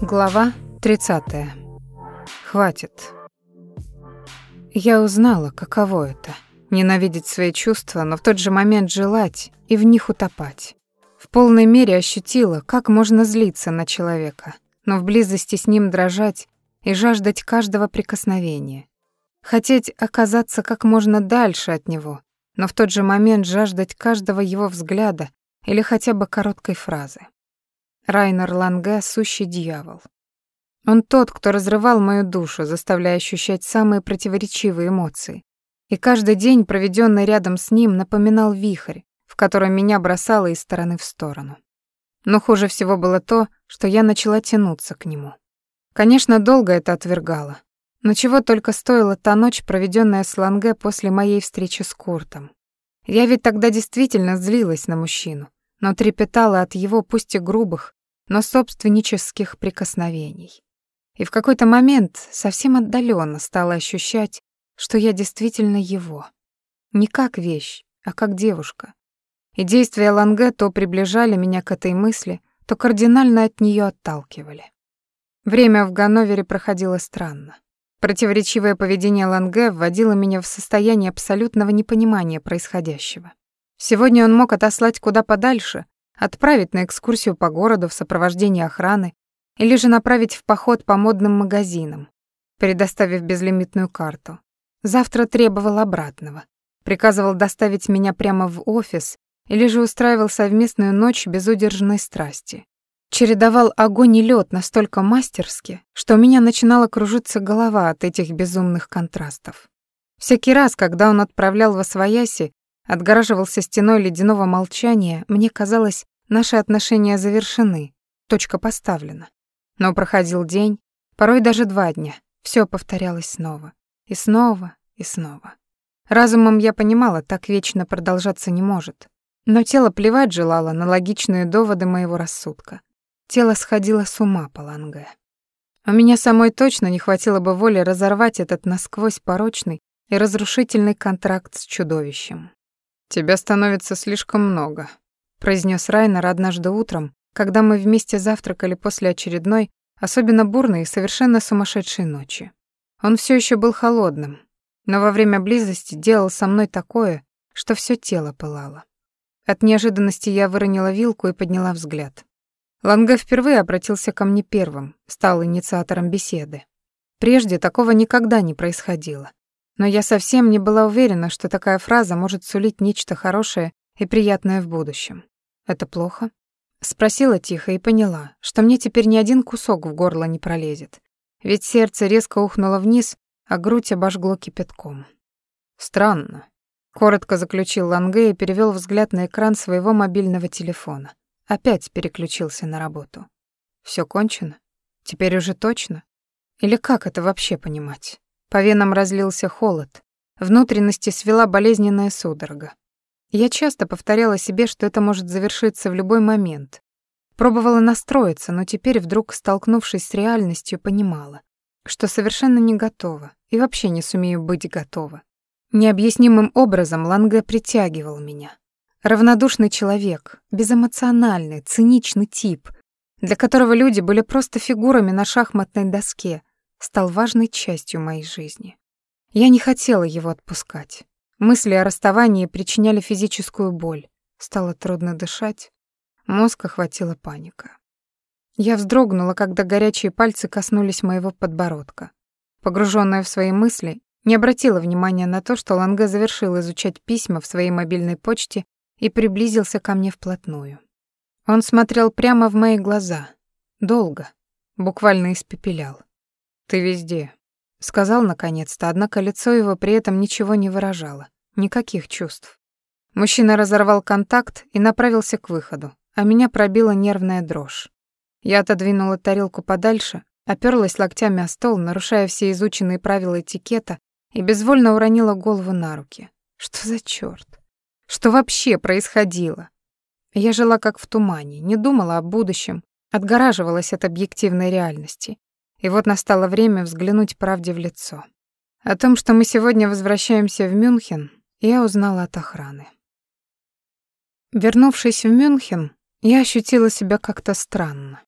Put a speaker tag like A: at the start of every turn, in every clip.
A: Глава 30. Хватит. Я узнала, каково это — ненавидеть свои чувства, но в тот же момент желать и в них утопать. В полной мере ощутила, как можно злиться на человека, но в близости с ним дрожать и жаждать каждого прикосновения. Хотеть оказаться как можно дальше от него, но в тот же момент жаждать каждого его взгляда или хотя бы короткой фразы. Райнер Ланге — сущий дьявол. Он тот, кто разрывал мою душу, заставляя ощущать самые противоречивые эмоции. И каждый день, проведенный рядом с ним, напоминал вихрь, в котором меня бросало из стороны в сторону. Но хуже всего было то, что я начала тянуться к нему. Конечно, долго это отвергала. Но чего только стоила та ночь, проведенная с Ланге после моей встречи с Куртом. Я ведь тогда действительно злилась на мужчину, но трепетала от его пусть и грубых, но собственнических прикосновений. И в какой-то момент совсем отдаленно стала ощущать, что я действительно его. Не как вещь, а как девушка. И действия Ланге то приближали меня к этой мысли, то кардинально от нее отталкивали. Время в Ганновере проходило странно. Противоречивое поведение Ланге вводило меня в состояние абсолютного непонимания происходящего. Сегодня он мог отослать куда подальше, отправить на экскурсию по городу в сопровождении охраны или же направить в поход по модным магазинам, предоставив безлимитную карту. Завтра требовал обратного. Приказывал доставить меня прямо в офис или же устраивал совместную ночь безудержной страсти. Чередовал огонь и лед настолько мастерски, что у меня начинала кружиться голова от этих безумных контрастов. Всякий раз, когда он отправлял во свояси, отгораживался стеной ледяного молчания, мне казалось, наши отношения завершены, точка поставлена. Но проходил день, порой даже два дня, все повторялось снова. И снова, и снова. Разумом я понимала, так вечно продолжаться не может. Но тело плевать желало на логичные доводы моего рассудка. Тело сходило с ума по. У меня самой точно не хватило бы воли разорвать этот насквозь порочный и разрушительный контракт с чудовищем. «Тебя становится слишком много», — произнес Райнер однажды утром, когда мы вместе завтракали после очередной, особенно бурной и совершенно сумасшедшей ночи. Он все еще был холодным, но во время близости делал со мной такое, что все тело пылало. От неожиданности я выронила вилку и подняла взгляд. Ланге впервые обратился ко мне первым, стал инициатором беседы. Прежде такого никогда не происходило. Но я совсем не была уверена, что такая фраза может сулить нечто хорошее и приятное в будущем. Это плохо? Спросила тихо и поняла, что мне теперь ни один кусок в горло не пролезет. Ведь сердце резко ухнуло вниз, а грудь обожгло кипятком. Странно. Коротко заключил Ланге и перевел взгляд на экран своего мобильного телефона. Опять переключился на работу. Все кончено? Теперь уже точно? Или как это вообще понимать? По венам разлился холод, внутренности свела болезненная судорога. Я часто повторяла себе, что это может завершиться в любой момент. Пробовала настроиться, но теперь вдруг, столкнувшись с реальностью, понимала, что совершенно не готова и вообще не сумею быть готова. Необъяснимым образом Ланге притягивал меня. Равнодушный человек, безэмоциональный, циничный тип, для которого люди были просто фигурами на шахматной доске, стал важной частью моей жизни. Я не хотела его отпускать. Мысли о расставании причиняли физическую боль. Стало трудно дышать. Мозг охватила паника. Я вздрогнула, когда горячие пальцы коснулись моего подбородка. Погруженная в свои мысли, не обратила внимания на то, что Ланге завершил изучать письма в своей мобильной почте и приблизился ко мне вплотную. Он смотрел прямо в мои глаза. Долго. Буквально испепелял. «Ты везде», — сказал наконец-то, однако лицо его при этом ничего не выражало. Никаких чувств. Мужчина разорвал контакт и направился к выходу, а меня пробила нервная дрожь. Я отодвинула тарелку подальше, оперлась локтями о стол, нарушая все изученные правила этикета, и безвольно уронила голову на руки. Что за чёрт? Что вообще происходило? Я жила как в тумане, не думала о будущем, отгораживалась от объективной реальности. И вот настало время взглянуть правде в лицо. О том, что мы сегодня возвращаемся в Мюнхен, я узнала от охраны. Вернувшись в Мюнхен, я ощутила себя как-то странно.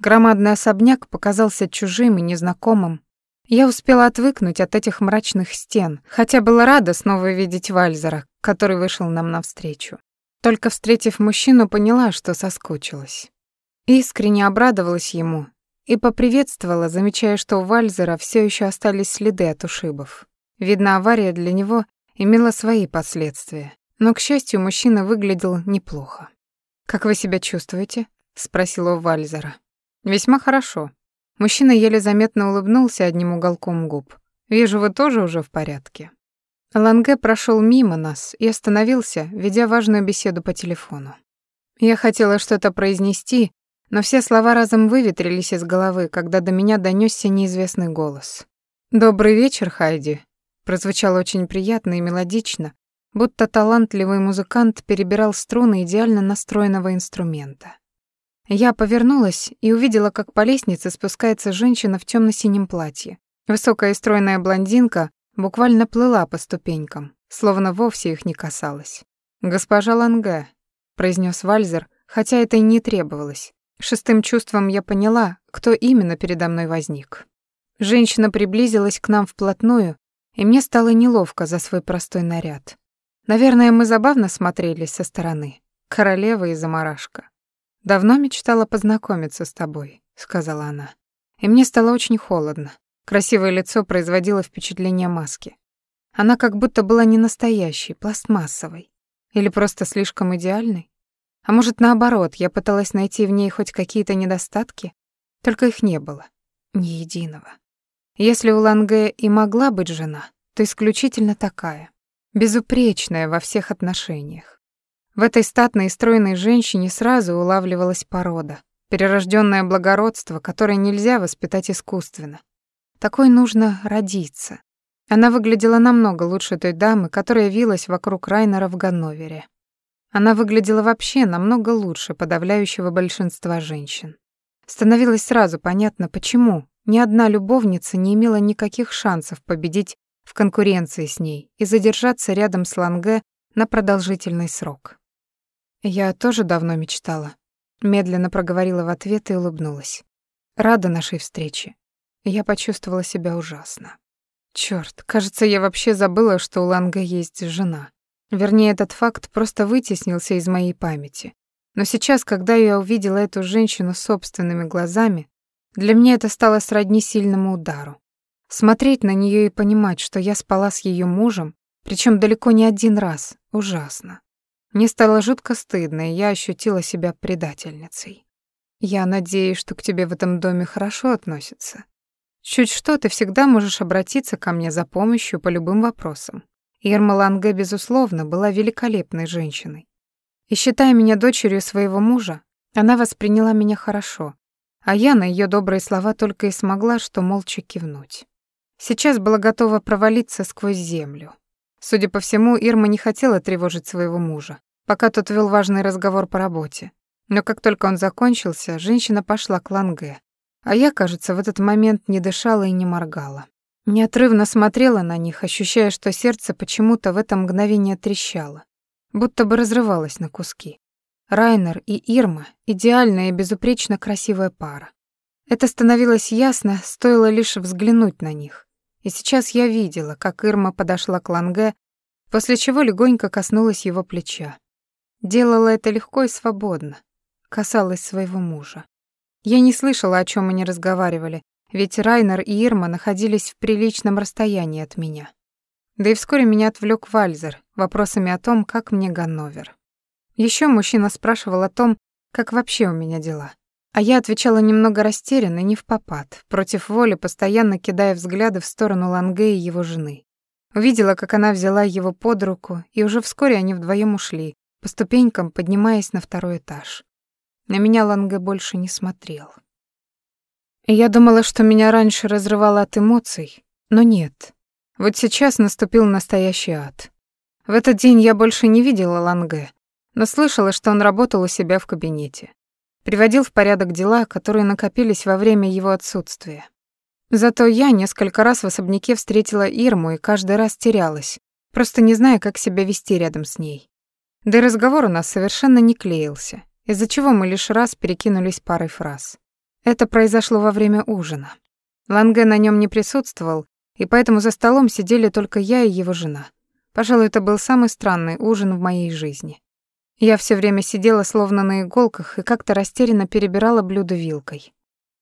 A: Громадный особняк показался чужим и незнакомым. Я успела отвыкнуть от этих мрачных стен, хотя была рада снова видеть Вальзера, который вышел нам навстречу. Только встретив мужчину, поняла, что соскучилась. Искренне обрадовалась ему и поприветствовала, замечая, что у Вальзера все еще остались следы от ушибов. Видно, авария для него имела свои последствия. Но, к счастью, мужчина выглядел неплохо. «Как вы себя чувствуете?» — спросила у Вальзера. «Весьма хорошо». Мужчина еле заметно улыбнулся одним уголком губ. «Вижу, вы тоже уже в порядке». Ланге прошел мимо нас и остановился, ведя важную беседу по телефону. Я хотела что-то произнести, но все слова разом выветрились из головы, когда до меня донесся неизвестный голос. «Добрый вечер, Хайди», прозвучало очень приятно и мелодично, будто талантливый музыкант перебирал струны идеально настроенного инструмента. Я повернулась и увидела, как по лестнице спускается женщина в темно синем платье. Высокая и стройная блондинка буквально плыла по ступенькам, словно вовсе их не касалась. «Госпожа Ланге», — произнес Вальзер, хотя это и не требовалось. Шестым чувством я поняла, кто именно передо мной возник. Женщина приблизилась к нам вплотную, и мне стало неловко за свой простой наряд. Наверное, мы забавно смотрелись со стороны. Королева и заморашка. «Давно мечтала познакомиться с тобой», — сказала она. И мне стало очень холодно. Красивое лицо производило впечатление маски. Она как будто была не настоящей, пластмассовой. Или просто слишком идеальной. А может, наоборот, я пыталась найти в ней хоть какие-то недостатки, только их не было. Ни единого. Если у Ланге и могла быть жена, то исключительно такая. Безупречная во всех отношениях. В этой статной и стройной женщине сразу улавливалась порода, перерожденное благородство, которое нельзя воспитать искусственно. Такой нужно родиться. Она выглядела намного лучше той дамы, которая вилась вокруг Райнера в Ганновере. Она выглядела вообще намного лучше подавляющего большинства женщин. Становилось сразу понятно, почему ни одна любовница не имела никаких шансов победить в конкуренции с ней и задержаться рядом с Ланге на продолжительный срок. «Я тоже давно мечтала», — медленно проговорила в ответ и улыбнулась. «Рада нашей встрече. Я почувствовала себя ужасно. Чёрт, кажется, я вообще забыла, что у Ланге есть жена. Вернее, этот факт просто вытеснился из моей памяти. Но сейчас, когда я увидела эту женщину собственными глазами, для меня это стало сродни сильному удару. Смотреть на нее и понимать, что я спала с ее мужем, причем далеко не один раз, ужасно. Мне стало жутко стыдно, и я ощутила себя предательницей. Я надеюсь, что к тебе в этом доме хорошо относятся. Чуть что, ты всегда можешь обратиться ко мне за помощью по любым вопросам. Ирма Ланге, безусловно, была великолепной женщиной. И считая меня дочерью своего мужа, она восприняла меня хорошо, а я на ее добрые слова только и смогла что молча кивнуть. Сейчас была готова провалиться сквозь землю. Судя по всему, Ирма не хотела тревожить своего мужа, пока тот вел важный разговор по работе. Но как только он закончился, женщина пошла к Ланге, а я, кажется, в этот момент не дышала и не моргала. Неотрывно смотрела на них, ощущая, что сердце почему-то в это мгновение трещало, будто бы разрывалось на куски. Райнер и Ирма — идеальная и безупречно красивая пара. Это становилось ясно, стоило лишь взглянуть на них. И сейчас я видела, как Ирма подошла к Ланге, после чего легонько коснулась его плеча. Делала это легко и свободно, касалась своего мужа. Я не слышала, о чем они разговаривали, ведь Райнер и Ирма находились в приличном расстоянии от меня. Да и вскоре меня отвлек Вальзер вопросами о том, как мне Ганновер. Еще мужчина спрашивал о том, как вообще у меня дела. А я отвечала немного растерянно, не в попад, против воли, постоянно кидая взгляды в сторону Ланге и его жены. Увидела, как она взяла его под руку, и уже вскоре они вдвоем ушли, по ступенькам поднимаясь на второй этаж. На меня Ланге больше не смотрел. Я думала, что меня раньше разрывало от эмоций, но нет. Вот сейчас наступил настоящий ад. В этот день я больше не видела Ланге, но слышала, что он работал у себя в кабинете. Приводил в порядок дела, которые накопились во время его отсутствия. Зато я несколько раз в особняке встретила Ирму и каждый раз терялась, просто не зная, как себя вести рядом с ней. Да и разговор у нас совершенно не клеился, из-за чего мы лишь раз перекинулись парой фраз. Это произошло во время ужина. Ланге на нем не присутствовал, и поэтому за столом сидели только я и его жена. Пожалуй, это был самый странный ужин в моей жизни. Я все время сидела словно на иголках и как-то растерянно перебирала блюдо вилкой.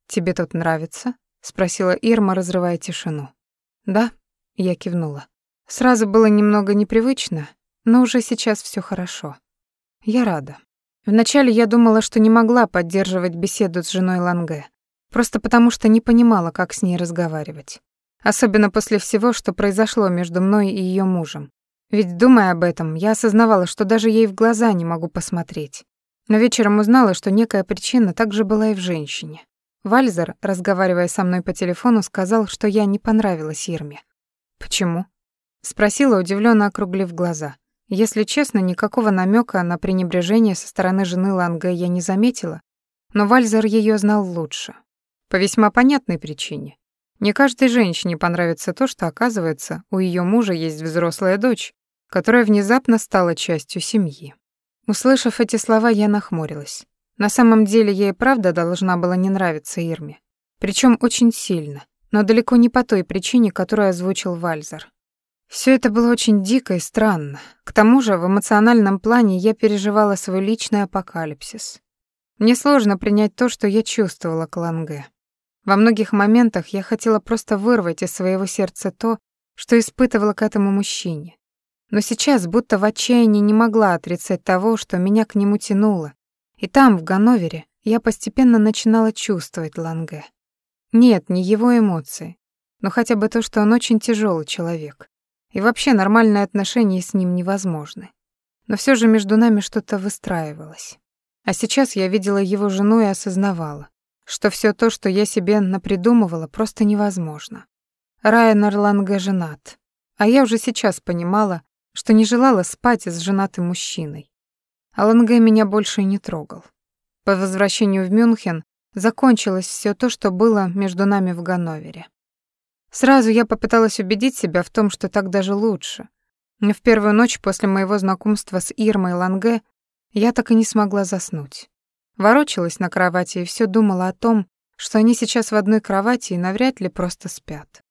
A: «Тебе тут нравится?» — спросила Ирма, разрывая тишину. «Да», — я кивнула. Сразу было немного непривычно, но уже сейчас все хорошо. Я рада. Вначале я думала, что не могла поддерживать беседу с женой Ланге, просто потому что не понимала, как с ней разговаривать. Особенно после всего, что произошло между мной и ее мужем. Ведь, думая об этом, я осознавала, что даже ей в глаза не могу посмотреть. Но вечером узнала, что некая причина также была и в женщине. Вальзер, разговаривая со мной по телефону, сказал, что я не понравилась Ирме. «Почему?» — спросила, удивленно округлив глаза. Если честно, никакого намека на пренебрежение со стороны жены Ланге я не заметила, но Вальзер ее знал лучше. По весьма понятной причине. Не каждой женщине понравится то, что, оказывается, у ее мужа есть взрослая дочь, которая внезапно стала частью семьи. Услышав эти слова, я нахмурилась. На самом деле, ей правда должна была не нравиться Ирме. Причем очень сильно, но далеко не по той причине, которую озвучил Вальзер. Все это было очень дико и странно. К тому же, в эмоциональном плане я переживала свой личный апокалипсис. Мне сложно принять то, что я чувствовала к Ланге. Во многих моментах я хотела просто вырвать из своего сердца то, что испытывала к этому мужчине. Но сейчас будто в отчаянии не могла отрицать того, что меня к нему тянуло. И там, в Ганновере, я постепенно начинала чувствовать Ланге. Нет, не его эмоции, но хотя бы то, что он очень тяжелый человек. И вообще нормальные отношения с ним невозможны. Но все же между нами что-то выстраивалось. А сейчас я видела его жену и осознавала, что все то, что я себе напридумывала, просто невозможно. Райан Ланге женат, а я уже сейчас понимала, что не желала спать с женатым мужчиной. А Ланге меня больше не трогал. По возвращению в Мюнхен закончилось все то, что было между нами в Ганновере. Сразу я попыталась убедить себя в том, что так даже лучше. Но в первую ночь после моего знакомства с Ирмой Ланге я так и не смогла заснуть. Ворочалась на кровати и все думала о том, что они сейчас в одной кровати и навряд ли просто спят.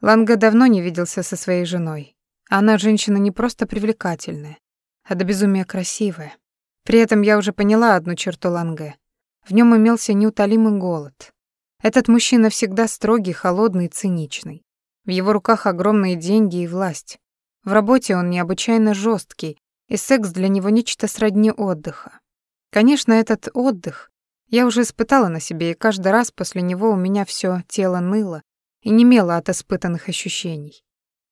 A: Ланге давно не виделся со своей женой, она женщина не просто привлекательная, а до безумия красивая. При этом я уже поняла одну черту Ланге. В нем имелся неутолимый голод. Этот мужчина всегда строгий, холодный циничный. В его руках огромные деньги и власть. В работе он необычайно жесткий, и секс для него нечто сродни отдыха. Конечно, этот отдых я уже испытала на себе, и каждый раз после него у меня все тело ныло и немело от испытанных ощущений.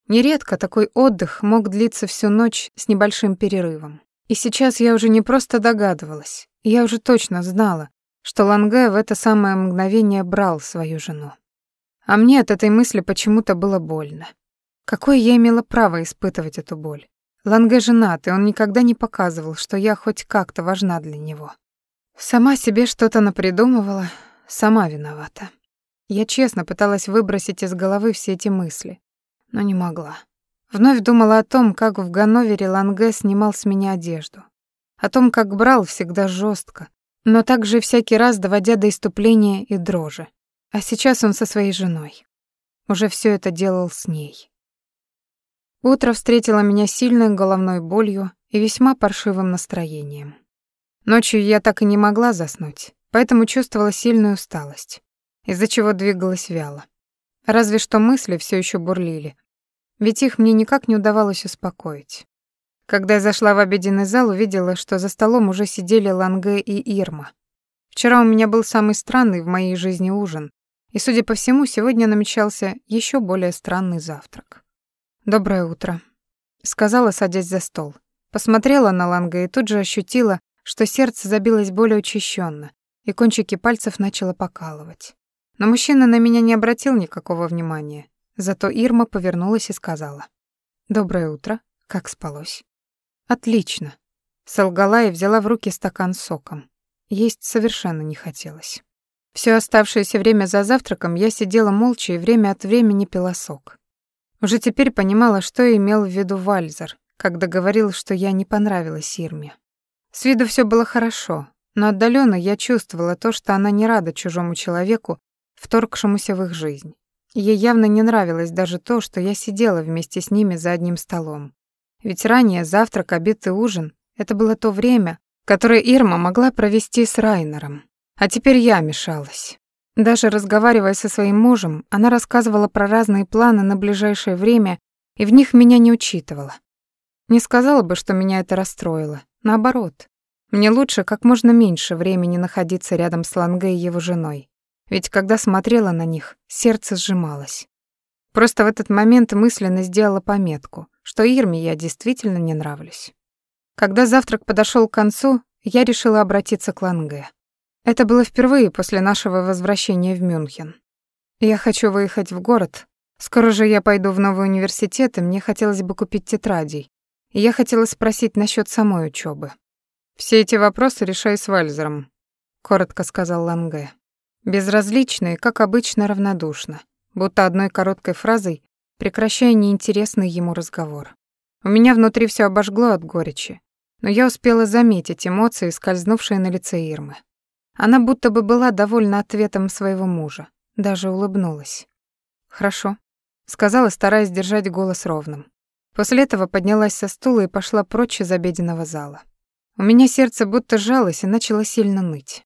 A: Нередко такой отдых мог длиться всю ночь с небольшим перерывом. И сейчас я уже не просто догадывалась, я уже точно знала, что Ланге в это самое мгновение брал свою жену. А мне от этой мысли почему-то было больно. Какое я имела право испытывать эту боль? Ланге женат, и он никогда не показывал, что я хоть как-то важна для него. Сама себе что-то напридумывала, сама виновата. Я честно пыталась выбросить из головы все эти мысли, но не могла. Вновь думала о том, как в Ганновере Ланге снимал с меня одежду. О том, как брал всегда жестко, но также всякий раз доводя до иступления и дрожи. А сейчас он со своей женой. Уже все это делал с ней. Утро встретило меня сильной головной болью и весьма паршивым настроением. Ночью я так и не могла заснуть, поэтому чувствовала сильную усталость, из-за чего двигалась вяло. Разве что мысли все еще бурлили, ведь их мне никак не удавалось успокоить. Когда я зашла в обеденный зал, увидела, что за столом уже сидели Ланге и Ирма. Вчера у меня был самый странный в моей жизни ужин, и, судя по всему, сегодня намечался еще более странный завтрак. «Доброе утро», — сказала, садясь за стол. Посмотрела на Ланге и тут же ощутила, что сердце забилось более учащенно, и кончики пальцев начало покалывать. Но мужчина на меня не обратил никакого внимания. Зато Ирма повернулась и сказала. «Доброе утро. Как спалось?» «Отлично». Солгала и взяла в руки стакан с соком. Есть совершенно не хотелось. Все оставшееся время за завтраком я сидела молча и время от времени пила сок. Уже теперь понимала, что имел в виду Вальзер, когда говорил, что я не понравилась Ирме. С виду все было хорошо, но отдаленно я чувствовала то, что она не рада чужому человеку, вторгшемуся в их жизнь. Ей явно не нравилось даже то, что я сидела вместе с ними за одним столом. Ведь ранее завтрак, обед и ужин — это было то время, которое Ирма могла провести с Райнером. А теперь я мешалась. Даже разговаривая со своим мужем, она рассказывала про разные планы на ближайшее время и в них меня не учитывала. Не сказала бы, что меня это расстроило. Наоборот. Мне лучше как можно меньше времени находиться рядом с Ланге и его женой. Ведь когда смотрела на них, сердце сжималось. Просто в этот момент мысленно сделала пометку, что Ирме я действительно не нравлюсь. Когда завтрак подошел к концу, я решила обратиться к Ланге. Это было впервые после нашего возвращения в Мюнхен. Я хочу выехать в город. Скоро же я пойду в новый университет, и мне хотелось бы купить тетрадей. И я хотела спросить насчет самой учебы. Все эти вопросы решай с Вальзером, коротко сказал Ланге. Безразлично и, как обычно, равнодушно, будто одной короткой фразой прекращая неинтересный ему разговор. У меня внутри все обожгло от горечи, но я успела заметить эмоции, скользнувшие на лице Ирмы. Она будто бы была довольна ответом своего мужа, даже улыбнулась. «Хорошо», — сказала, стараясь держать голос ровным. После этого поднялась со стула и пошла прочь из обеденного зала. У меня сердце будто сжалось и начало сильно ныть.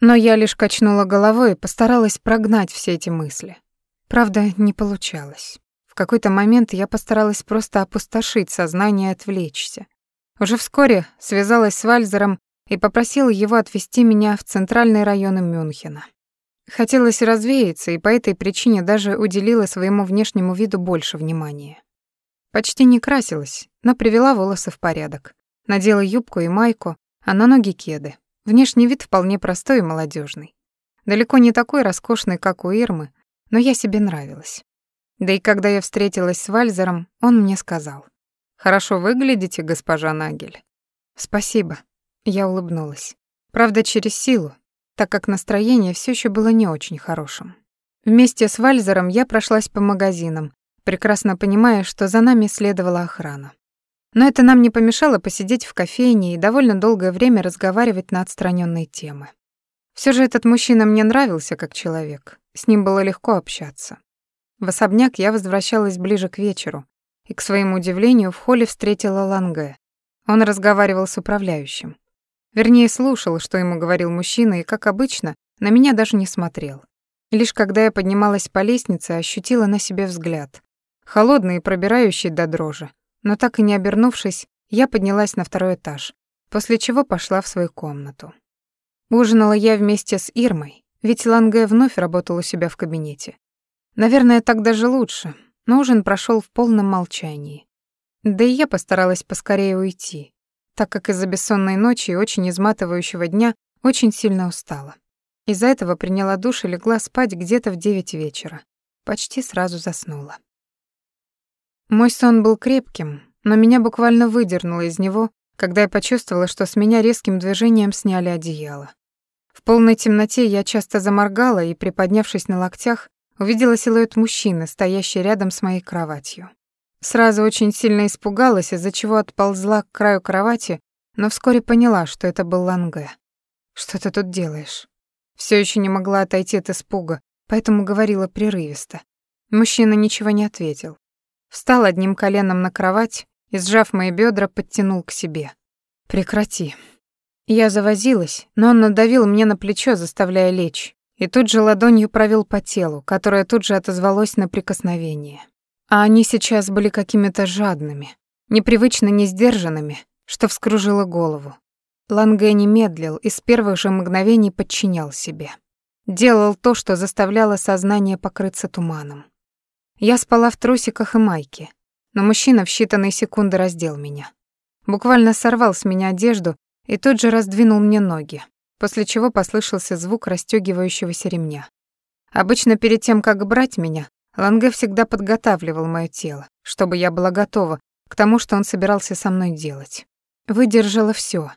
A: Но я лишь качнула головой и постаралась прогнать все эти мысли. Правда, не получалось. Какой-то момент я постаралась просто опустошить сознание и отвлечься. Уже вскоре связалась с Вальзером и попросила его отвезти меня в центральные районы Мюнхена. Хотелось развеяться, и по этой причине даже уделила своему внешнему виду больше внимания. Почти не красилась, но привела волосы в порядок. Надела юбку и майку, а на ноги кеды. Внешний вид вполне простой и молодежный. Далеко не такой роскошный, как у Ирмы, но я себе нравилась. Да и когда я встретилась с Вальзером, он мне сказал. «Хорошо выглядите, госпожа Нагель». «Спасибо», — я улыбнулась. Правда, через силу, так как настроение все еще было не очень хорошим. Вместе с Вальзером я прошлась по магазинам, прекрасно понимая, что за нами следовала охрана. Но это нам не помешало посидеть в кофейне и довольно долгое время разговаривать на отстраненные темы. Все же этот мужчина мне нравился как человек, с ним было легко общаться. В особняк я возвращалась ближе к вечеру, и, к своему удивлению, в холле встретила Ланге. Он разговаривал с управляющим. Вернее, слушал, что ему говорил мужчина, и, как обычно, на меня даже не смотрел. Лишь когда я поднималась по лестнице, ощутила на себе взгляд. Холодный и пробирающий до дрожи, но так и не обернувшись, я поднялась на второй этаж, после чего пошла в свою комнату. Ужинала я вместе с Ирмой, ведь Ланге вновь работал у себя в кабинете. Наверное, так даже лучше, но ужин прошел в полном молчании. Да и я постаралась поскорее уйти, так как из-за бессонной ночи и очень изматывающего дня очень сильно устала. Из-за этого приняла душ и легла спать где-то в девять вечера. Почти сразу заснула. Мой сон был крепким, но меня буквально выдернуло из него, когда я почувствовала, что с меня резким движением сняли одеяло. В полной темноте я часто заморгала и, приподнявшись на локтях, увидела силуэт мужчины, стоящий рядом с моей кроватью. Сразу очень сильно испугалась, из-за чего отползла к краю кровати, но вскоре поняла, что это был Ланге. «Что ты тут делаешь?» Все еще не могла отойти от испуга, поэтому говорила прерывисто. Мужчина ничего не ответил. Встал одним коленом на кровать и, сжав мои бедра, подтянул к себе. «Прекрати». Я завозилась, но он надавил мне на плечо, заставляя лечь, и тут же ладонью провел по телу, которое тут же отозвалось на прикосновение. А они сейчас были какими-то жадными, непривычно несдержанными, что вскружило голову. Ланге не медлил и с первых же мгновений подчинял себе. Делал то, что заставляло сознание покрыться туманом. Я спала в трусиках и майке, но мужчина в считанные секунды раздел меня. Буквально сорвал с меня одежду и тут же раздвинул мне ноги, после чего послышался звук расстёгивающегося ремня. Обычно перед тем, как брать меня, Ланге всегда подготавливал моё тело, чтобы я была готова к тому, что он собирался со мной делать. Выдержала всё.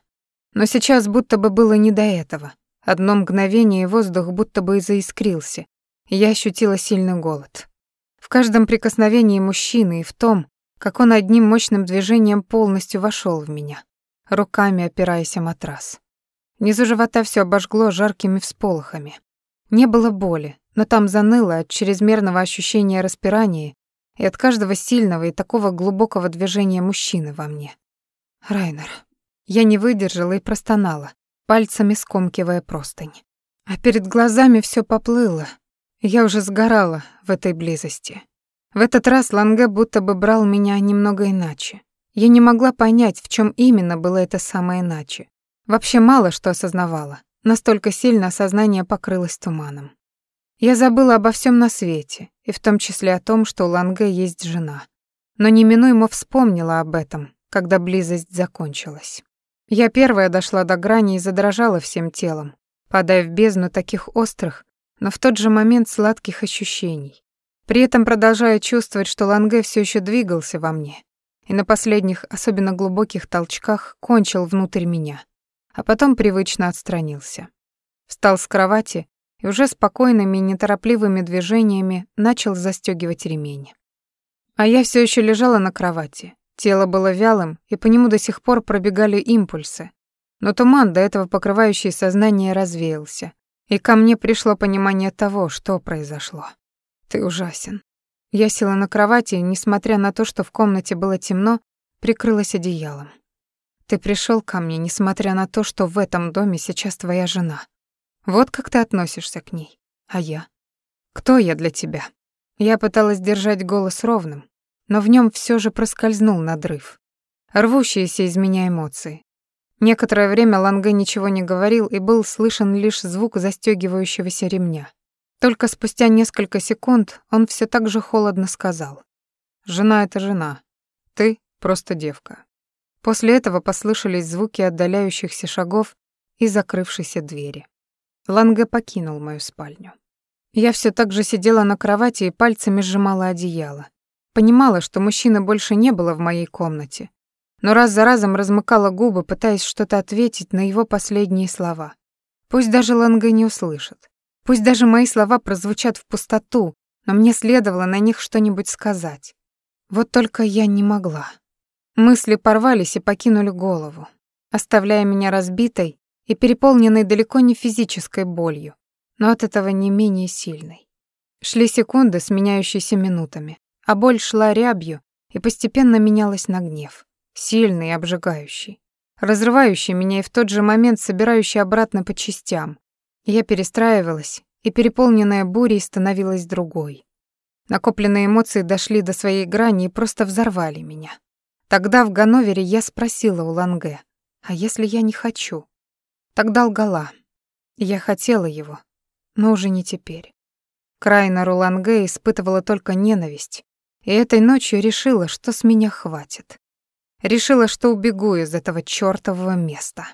A: Но сейчас будто бы было не до этого. Одно мгновение, воздух будто бы и заискрился, я ощутила сильный голод. В каждом прикосновении мужчины и в том, как он одним мощным движением полностью вошел в меня, руками опираясь о матрас. Внизу живота все обожгло жаркими всполохами. Не было боли, но там заныло от чрезмерного ощущения распирания и от каждого сильного и такого глубокого движения мужчины во мне. Райнер. Я не выдержала и простонала, пальцами скомкивая простынь. А перед глазами все поплыло. Я уже сгорала в этой близости. В этот раз Ланге будто бы брал меня немного иначе. Я не могла понять, в чем именно было это самое иначе. Вообще мало что осознавала. Настолько сильно осознание покрылось туманом. Я забыла обо всем на свете, и в том числе о том, что у Ланге есть жена. Но неминуемо вспомнила об этом, когда близость закончилась. Я первая дошла до грани и задрожала всем телом, падая в бездну таких острых, но в тот же момент сладких ощущений. При этом продолжая чувствовать, что Ланге все еще двигался во мне, и на последних, особенно глубоких толчках кончил внутрь меня, а потом привычно отстранился. Встал с кровати и уже спокойными и неторопливыми движениями начал застегивать ремень. А я все еще лежала на кровати. Тело было вялым, и по нему до сих пор пробегали импульсы. Но туман, до этого покрывающий сознание, развеялся, и ко мне пришло понимание того, что произошло. Ты ужасен. Я села на кровати несмотря на то, что в комнате было темно, прикрылась одеялом. Ты пришел ко мне, несмотря на то, что в этом доме сейчас твоя жена. Вот как ты относишься к ней. А я? Кто я для тебя? Я пыталась держать голос ровным, но в нем все же проскользнул надрыв. Рвущиеся из меня эмоции. Некоторое время Ланге ничего не говорил, и был слышен лишь звук застегивающегося ремня. Только спустя несколько секунд он все так же холодно сказал. «Жена — это жена. Ты — просто девка». После этого послышались звуки отдаляющихся шагов и закрывшейся двери. Ланге покинул мою спальню. Я все так же сидела на кровати и пальцами сжимала одеяло. Понимала, что мужчины больше не было в моей комнате, но раз за разом размыкала губы, пытаясь что-то ответить на его последние слова. Пусть даже Ланге не услышит. Пусть даже мои слова прозвучат в пустоту, но мне следовало на них что-нибудь сказать. Вот только я не могла. Мысли порвались и покинули голову, оставляя меня разбитой и переполненной далеко не физической болью, но от этого не менее сильной. Шли секунды, сменяющиеся минутами, а боль шла рябью и постепенно менялась на гнев, сильный и обжигающий, разрывающий меня и в тот же момент собирающий обратно по частям. Я перестраивалась, и переполненная бурей становилась другой. Накопленные эмоции дошли до своей грани и просто взорвали меня. Тогда в Ганновере я спросила у Ланге, а если я не хочу? Тогда лгала. Я хотела его, но уже не теперь. Крайна Руланге испытывала только ненависть, и этой ночью решила, что с меня хватит. Решила, что убегу из этого чёртового места.